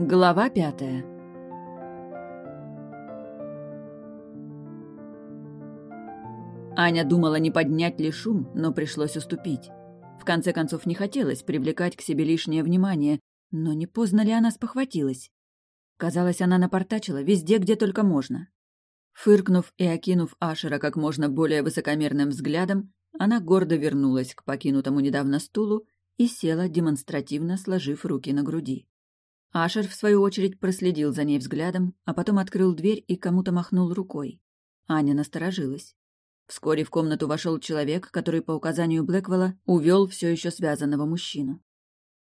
Глава пятая Аня думала, не поднять ли шум, но пришлось уступить. В конце концов, не хотелось привлекать к себе лишнее внимание, но не поздно ли она спохватилась? Казалось, она напортачила везде, где только можно. Фыркнув и окинув Ашера как можно более высокомерным взглядом, она гордо вернулась к покинутому недавно стулу и села, демонстративно сложив руки на груди. Ашер, в свою очередь, проследил за ней взглядом, а потом открыл дверь и кому-то махнул рукой. Аня насторожилась. Вскоре в комнату вошел человек, который по указанию Блэквелла увел все еще связанного мужчину.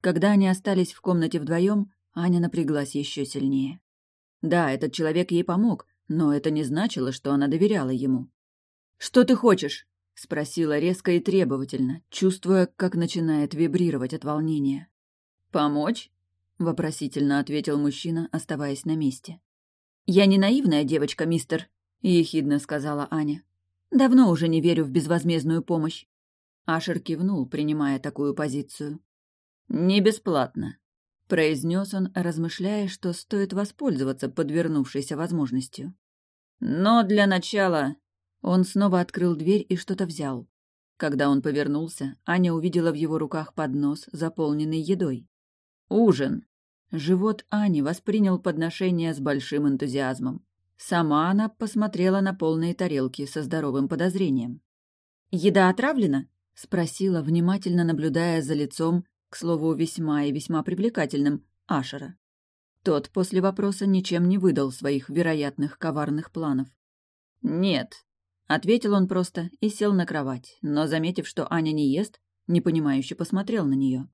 Когда они остались в комнате вдвоем, Аня напряглась еще сильнее. Да, этот человек ей помог, но это не значило, что она доверяла ему. «Что ты хочешь?» — спросила резко и требовательно, чувствуя, как начинает вибрировать от волнения. «Помочь?» — вопросительно ответил мужчина, оставаясь на месте. «Я не наивная девочка, мистер», — ехидно сказала Аня. «Давно уже не верю в безвозмездную помощь». Ашер кивнул, принимая такую позицию. «Не бесплатно», — произнес он, размышляя, что стоит воспользоваться подвернувшейся возможностью. «Но для начала...» Он снова открыл дверь и что-то взял. Когда он повернулся, Аня увидела в его руках поднос, заполненный едой. «Ужин!» Живот Ани воспринял подношение с большим энтузиазмом. Сама она посмотрела на полные тарелки со здоровым подозрением. «Еда отравлена?» — спросила, внимательно наблюдая за лицом к слову, весьма и весьма привлекательным, Ашера. Тот после вопроса ничем не выдал своих вероятных коварных планов. «Нет», — ответил он просто и сел на кровать, но, заметив, что Аня не ест, непонимающе посмотрел на нее.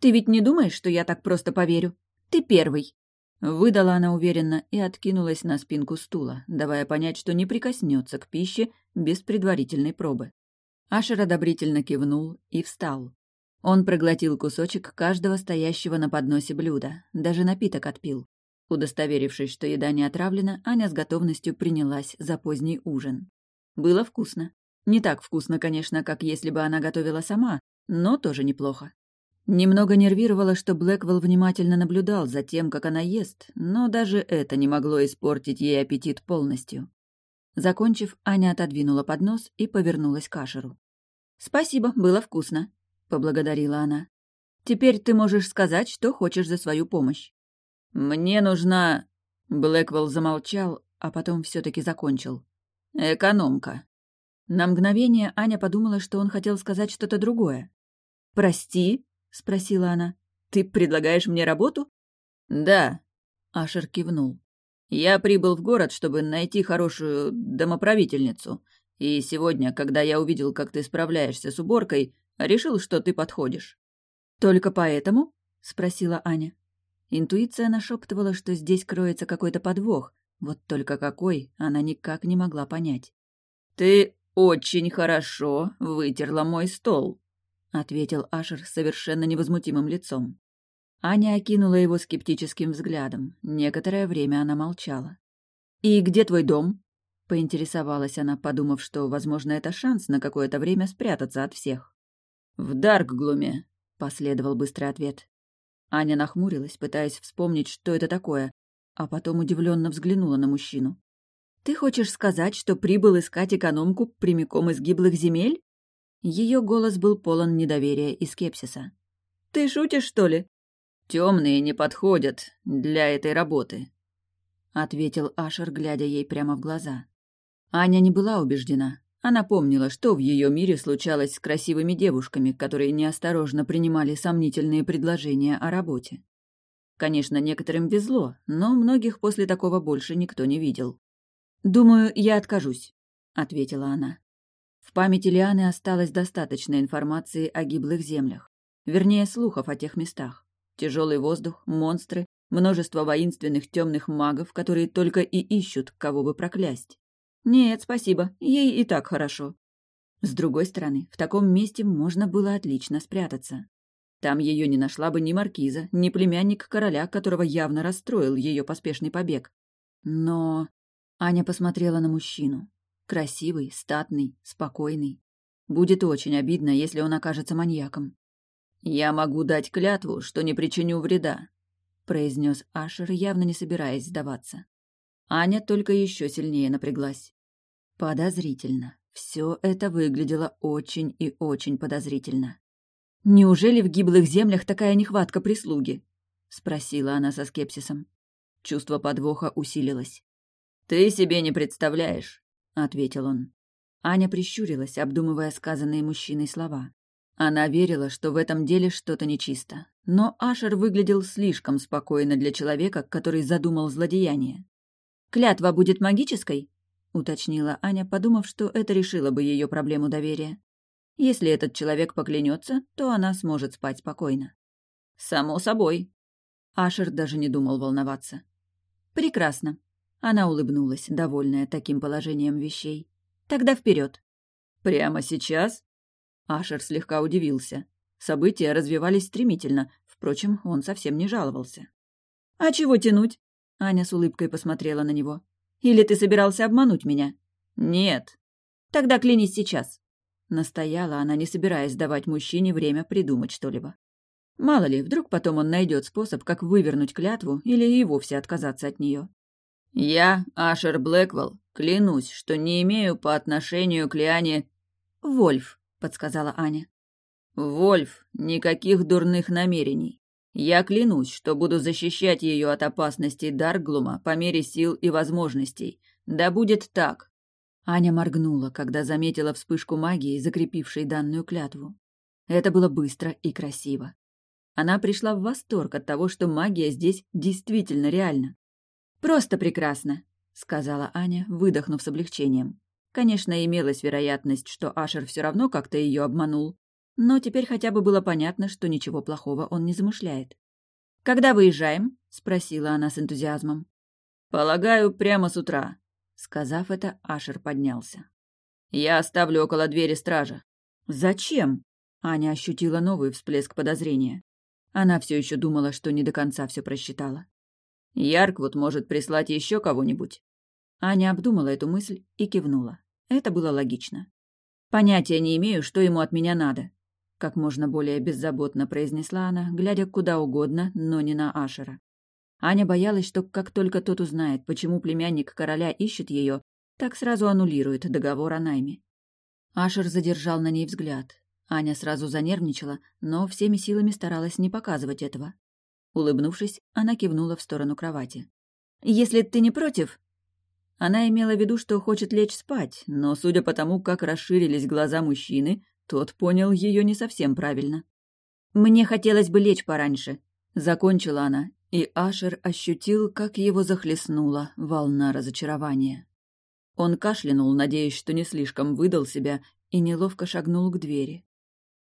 «Ты ведь не думаешь, что я так просто поверю? Ты первый!» Выдала она уверенно и откинулась на спинку стула, давая понять, что не прикоснется к пище без предварительной пробы. Ашер одобрительно кивнул и встал. Он проглотил кусочек каждого стоящего на подносе блюда, даже напиток отпил. Удостоверившись, что еда не отравлена, Аня с готовностью принялась за поздний ужин. Было вкусно. Не так вкусно, конечно, как если бы она готовила сама, но тоже неплохо. Немного нервировало, что Блэквелл внимательно наблюдал за тем, как она ест, но даже это не могло испортить ей аппетит полностью. Закончив, Аня отодвинула поднос и повернулась к Ашеру. «Спасибо, было вкусно», поблагодарила она. «Теперь ты можешь сказать, что хочешь за свою помощь». «Мне нужна...» Блэквелл замолчал, а потом все таки закончил. «Экономка». На мгновение Аня подумала, что он хотел сказать что-то другое. «Прости?» — спросила она. «Ты предлагаешь мне работу?» «Да», — Ашер кивнул. «Я прибыл в город, чтобы найти хорошую домоправительницу. И сегодня, когда я увидел, как ты справляешься с уборкой, Решил, что ты подходишь». «Только поэтому?» — спросила Аня. Интуиция нашептывала, что здесь кроется какой-то подвох, вот только какой она никак не могла понять. «Ты очень хорошо вытерла мой стол», — ответил Ашер совершенно невозмутимым лицом. Аня окинула его скептическим взглядом. Некоторое время она молчала. «И где твой дом?» — поинтересовалась она, подумав, что, возможно, это шанс на какое-то время спрятаться от всех. «В Даркглуме», — последовал быстрый ответ. Аня нахмурилась, пытаясь вспомнить, что это такое, а потом удивленно взглянула на мужчину. «Ты хочешь сказать, что прибыл искать экономку прямиком из гиблых земель?» Ее голос был полон недоверия и скепсиса. «Ты шутишь, что ли?» «Темные не подходят для этой работы», — ответил Ашер, глядя ей прямо в глаза. Аня не была убеждена, она помнила, что в ее мире случалось с красивыми девушками, которые неосторожно принимали сомнительные предложения о работе. Конечно, некоторым везло, но многих после такого больше никто не видел. «Думаю, я откажусь», — ответила она. В памяти Лианы осталось достаточно информации о гиблых землях. Вернее, слухов о тех местах. Тяжелый воздух, монстры, множество воинственных темных магов, которые только и ищут, кого бы проклясть. Нет, спасибо, ей и так хорошо. С другой стороны, в таком месте можно было отлично спрятаться. Там ее не нашла бы ни маркиза, ни племянник короля, которого явно расстроил ее поспешный побег. Но... Аня посмотрела на мужчину. Красивый, статный, спокойный. Будет очень обидно, если он окажется маньяком. «Я могу дать клятву, что не причиню вреда», произнес Ашер, явно не собираясь сдаваться. Аня только еще сильнее напряглась. Подозрительно. Все это выглядело очень и очень подозрительно. «Неужели в гиблых землях такая нехватка прислуги?» — спросила она со скепсисом. Чувство подвоха усилилось. «Ты себе не представляешь», — ответил он. Аня прищурилась, обдумывая сказанные мужчиной слова. Она верила, что в этом деле что-то нечисто. Но Ашер выглядел слишком спокойно для человека, который задумал злодеяние. «Клятва будет магической?» — уточнила Аня, подумав, что это решило бы ее проблему доверия. Если этот человек поклянется, то она сможет спать спокойно. «Само собой». Ашер даже не думал волноваться. «Прекрасно». Она улыбнулась, довольная таким положением вещей. «Тогда вперед. «Прямо сейчас?» Ашер слегка удивился. События развивались стремительно, впрочем, он совсем не жаловался. «А чего тянуть?» Аня с улыбкой посмотрела на него. Или ты собирался обмануть меня?» «Нет». «Тогда клянись сейчас». Настояла она, не собираясь давать мужчине время придумать что-либо. Мало ли, вдруг потом он найдет способ, как вывернуть клятву или и вовсе отказаться от нее. «Я, Ашер Блэквелл, клянусь, что не имею по отношению к Лиане...» «Вольф», — подсказала Аня. «Вольф, никаких дурных намерений. Я клянусь, что буду защищать ее от опасностей Дарглума по мере сил и возможностей. Да будет так. Аня моргнула, когда заметила вспышку магии, закрепившей данную клятву. Это было быстро и красиво. Она пришла в восторг от того, что магия здесь действительно реальна. «Просто прекрасно», — сказала Аня, выдохнув с облегчением. Конечно, имелась вероятность, что Ашер все равно как-то ее обманул, но теперь хотя бы было понятно, что ничего плохого он не замышляет. «Когда выезжаем?» — спросила она с энтузиазмом. «Полагаю, прямо с утра», — сказав это, Ашер поднялся. «Я оставлю около двери стража». «Зачем?» — Аня ощутила новый всплеск подозрения. Она все еще думала, что не до конца все просчитала. «Ярквуд может прислать еще кого-нибудь». Аня обдумала эту мысль и кивнула. Это было логично. «Понятия не имею, что ему от меня надо как можно более беззаботно произнесла она, глядя куда угодно, но не на Ашера. Аня боялась, что как только тот узнает, почему племянник короля ищет ее, так сразу аннулирует договор о найме. Ашер задержал на ней взгляд. Аня сразу занервничала, но всеми силами старалась не показывать этого. Улыбнувшись, она кивнула в сторону кровати. «Если ты не против...» Она имела в виду, что хочет лечь спать, но, судя по тому, как расширились глаза мужчины, тот понял ее не совсем правильно. «Мне хотелось бы лечь пораньше», — закончила она, и Ашер ощутил, как его захлестнула волна разочарования. Он кашлянул, надеясь, что не слишком выдал себя, и неловко шагнул к двери.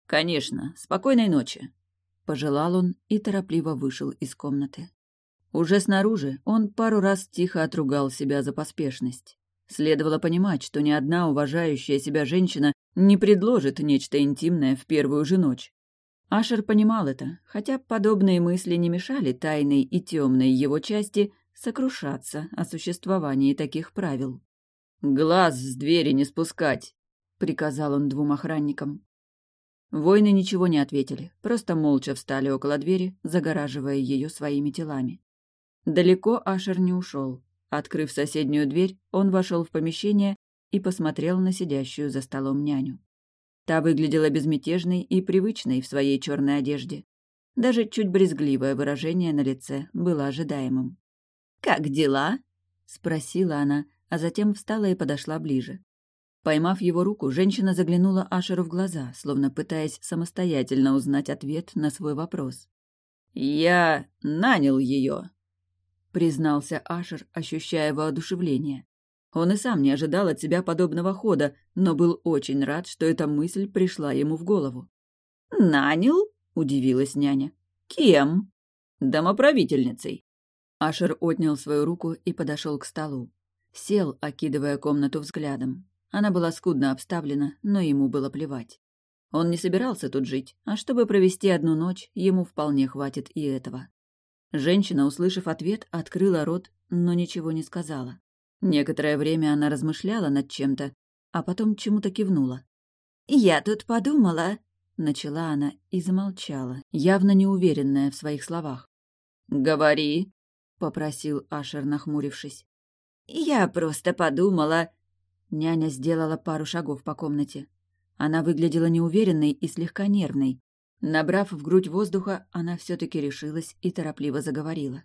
«Конечно, спокойной ночи», — пожелал он и торопливо вышел из комнаты. Уже снаружи он пару раз тихо отругал себя за поспешность. Следовало понимать, что ни одна уважающая себя женщина не предложит нечто интимное в первую же ночь. Ашер понимал это, хотя подобные мысли не мешали тайной и темной его части сокрушаться о существовании таких правил. «Глаз с двери не спускать!» — приказал он двум охранникам. Воины ничего не ответили, просто молча встали около двери, загораживая ее своими телами. Далеко Ашер не ушел. Открыв соседнюю дверь, он вошел в помещение и посмотрел на сидящую за столом няню. Та выглядела безмятежной и привычной в своей черной одежде. Даже чуть брезгливое выражение на лице было ожидаемым. «Как дела?» — спросила она, а затем встала и подошла ближе. Поймав его руку, женщина заглянула Ашеру в глаза, словно пытаясь самостоятельно узнать ответ на свой вопрос. «Я нанял ее», — признался Ашер, ощущая воодушевление. Он и сам не ожидал от себя подобного хода, но был очень рад, что эта мысль пришла ему в голову. «Нанял?» — удивилась няня. «Кем?» «Домоправительницей». Ашер отнял свою руку и подошел к столу. Сел, окидывая комнату взглядом. Она была скудно обставлена, но ему было плевать. Он не собирался тут жить, а чтобы провести одну ночь, ему вполне хватит и этого. Женщина, услышав ответ, открыла рот, но ничего не сказала. Некоторое время она размышляла над чем-то, а потом чему-то кивнула. «Я тут подумала», — начала она и замолчала, явно неуверенная в своих словах. «Говори», — попросил Ашер, нахмурившись. «Я просто подумала...» Няня сделала пару шагов по комнате. Она выглядела неуверенной и слегка нервной. Набрав в грудь воздуха, она все-таки решилась и торопливо заговорила.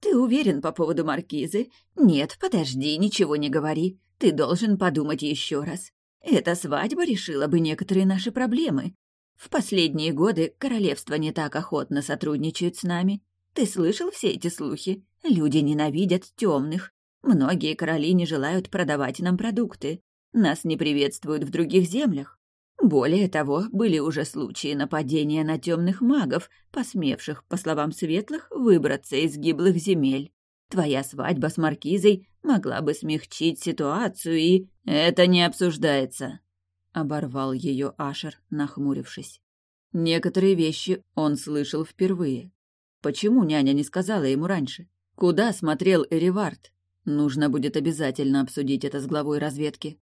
«Ты уверен по поводу маркизы? Нет, подожди, ничего не говори. Ты должен подумать еще раз. Эта свадьба решила бы некоторые наши проблемы. В последние годы королевство не так охотно сотрудничает с нами. Ты слышал все эти слухи? Люди ненавидят темных. Многие короли не желают продавать нам продукты. Нас не приветствуют в других землях. Более того, были уже случаи нападения на темных магов, посмевших, по словам светлых, выбраться из гиблых земель. Твоя свадьба с маркизой могла бы смягчить ситуацию и... Это не обсуждается, — оборвал ее Ашер, нахмурившись. Некоторые вещи он слышал впервые. Почему няня не сказала ему раньше? Куда смотрел Эривард? Нужно будет обязательно обсудить это с главой разведки.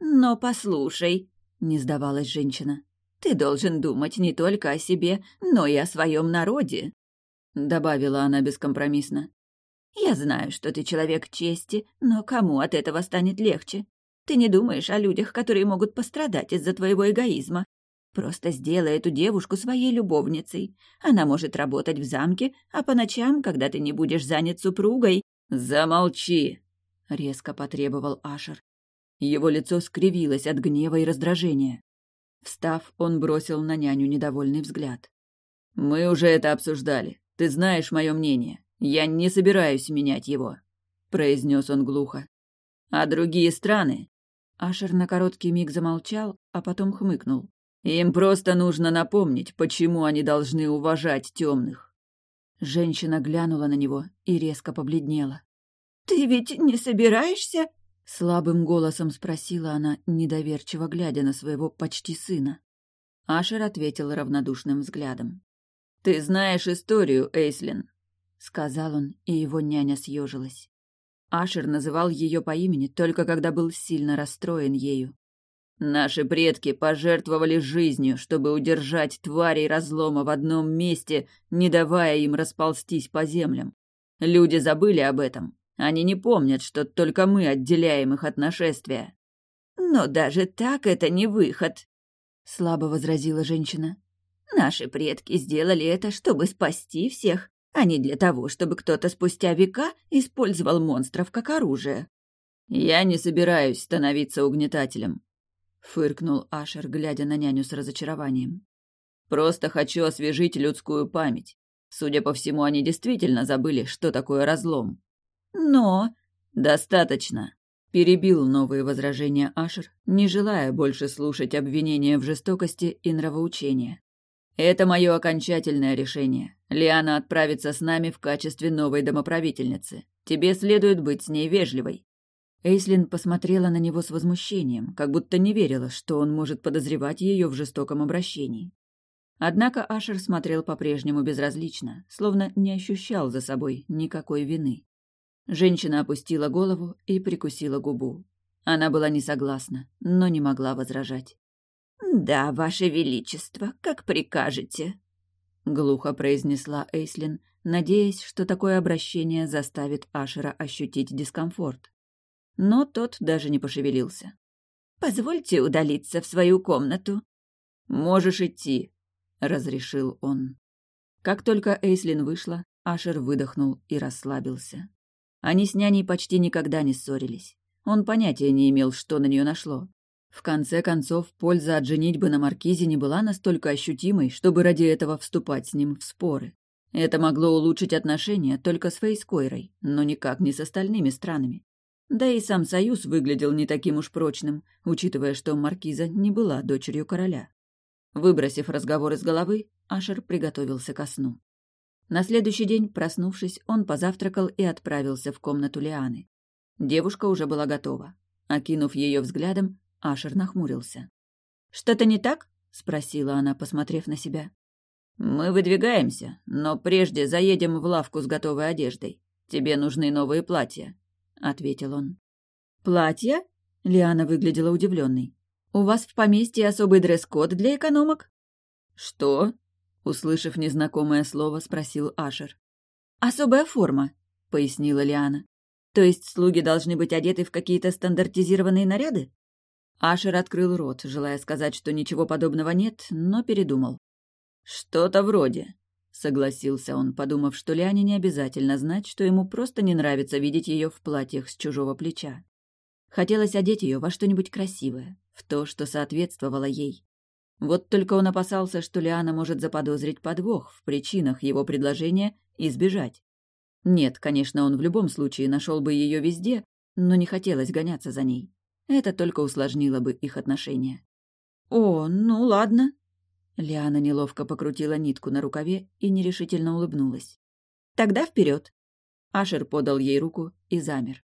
«Но послушай», — не сдавалась женщина, — «ты должен думать не только о себе, но и о своем народе», — добавила она бескомпромиссно. Я знаю, что ты человек чести, но кому от этого станет легче? Ты не думаешь о людях, которые могут пострадать из-за твоего эгоизма. Просто сделай эту девушку своей любовницей. Она может работать в замке, а по ночам, когда ты не будешь занят супругой... «Замолчи!» — резко потребовал Ашер. Его лицо скривилось от гнева и раздражения. Встав, он бросил на няню недовольный взгляд. «Мы уже это обсуждали. Ты знаешь мое мнение. «Я не собираюсь менять его», — произнес он глухо. «А другие страны?» Ашер на короткий миг замолчал, а потом хмыкнул. «Им просто нужно напомнить, почему они должны уважать темных». Женщина глянула на него и резко побледнела. «Ты ведь не собираешься?» Слабым голосом спросила она, недоверчиво глядя на своего почти сына. Ашер ответил равнодушным взглядом. «Ты знаешь историю, Эйслин сказал он, и его няня съежилась. Ашер называл ее по имени только когда был сильно расстроен ею. Наши предки пожертвовали жизнью, чтобы удержать тварей разлома в одном месте, не давая им расползтись по землям. Люди забыли об этом. Они не помнят, что только мы отделяем их от нашествия. Но даже так это не выход, слабо возразила женщина. Наши предки сделали это, чтобы спасти всех, а не для того, чтобы кто-то спустя века использовал монстров как оружие. «Я не собираюсь становиться угнетателем», — фыркнул Ашер, глядя на няню с разочарованием. «Просто хочу освежить людскую память. Судя по всему, они действительно забыли, что такое разлом». «Но...» «Достаточно», — перебил новые возражения Ашер, не желая больше слушать обвинения в жестокости и нравоучения. Это мое окончательное решение. Лиана отправится с нами в качестве новой домоправительницы. Тебе следует быть с ней вежливой». Эйслин посмотрела на него с возмущением, как будто не верила, что он может подозревать ее в жестоком обращении. Однако Ашер смотрел по-прежнему безразлично, словно не ощущал за собой никакой вины. Женщина опустила голову и прикусила губу. Она была не согласна, но не могла возражать. «Да, Ваше Величество, как прикажете», — глухо произнесла Эйслин, надеясь, что такое обращение заставит Ашера ощутить дискомфорт. Но тот даже не пошевелился. «Позвольте удалиться в свою комнату». «Можешь идти», — разрешил он. Как только Эйслин вышла, Ашер выдохнул и расслабился. Они с няней почти никогда не ссорились. Он понятия не имел, что на нее нашло. В конце концов, польза от женитьбы на Маркизе не была настолько ощутимой, чтобы ради этого вступать с ним в споры. Это могло улучшить отношения только с Фейскойрой, но никак не с остальными странами. Да и сам союз выглядел не таким уж прочным, учитывая, что Маркиза не была дочерью короля. Выбросив разговор из головы, Ашер приготовился ко сну. На следующий день, проснувшись, он позавтракал и отправился в комнату Лианы. Девушка уже была готова. Окинув ее взглядом, Ашер нахмурился. «Что-то не так?» — спросила она, посмотрев на себя. «Мы выдвигаемся, но прежде заедем в лавку с готовой одеждой. Тебе нужны новые платья», — ответил он. «Платья?» — Лиана выглядела удивленной. «У вас в поместье особый дресс-код для экономок?» «Что?» — услышав незнакомое слово, спросил Ашер. «Особая форма», — пояснила Лиана. «То есть слуги должны быть одеты в какие-то стандартизированные наряды?» Ашер открыл рот, желая сказать, что ничего подобного нет, но передумал. «Что-то вроде», — согласился он, подумав, что Лиане не обязательно знать, что ему просто не нравится видеть ее в платьях с чужого плеча. Хотелось одеть ее во что-нибудь красивое, в то, что соответствовало ей. Вот только он опасался, что Лиана может заподозрить подвох в причинах его предложения и сбежать. Нет, конечно, он в любом случае нашел бы ее везде, но не хотелось гоняться за ней. Это только усложнило бы их отношения. «О, ну ладно». Лиана неловко покрутила нитку на рукаве и нерешительно улыбнулась. «Тогда вперед. Ашер подал ей руку и замер.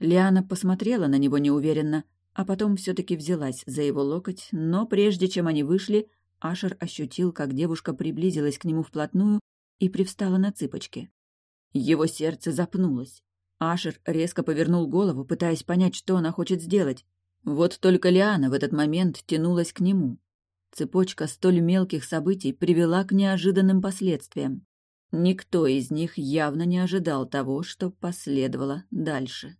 Лиана посмотрела на него неуверенно, а потом все таки взялась за его локоть, но прежде чем они вышли, Ашер ощутил, как девушка приблизилась к нему вплотную и привстала на цыпочки. Его сердце запнулось. Ашер резко повернул голову, пытаясь понять, что она хочет сделать. Вот только Лиана в этот момент тянулась к нему. Цепочка столь мелких событий привела к неожиданным последствиям. Никто из них явно не ожидал того, что последовало дальше.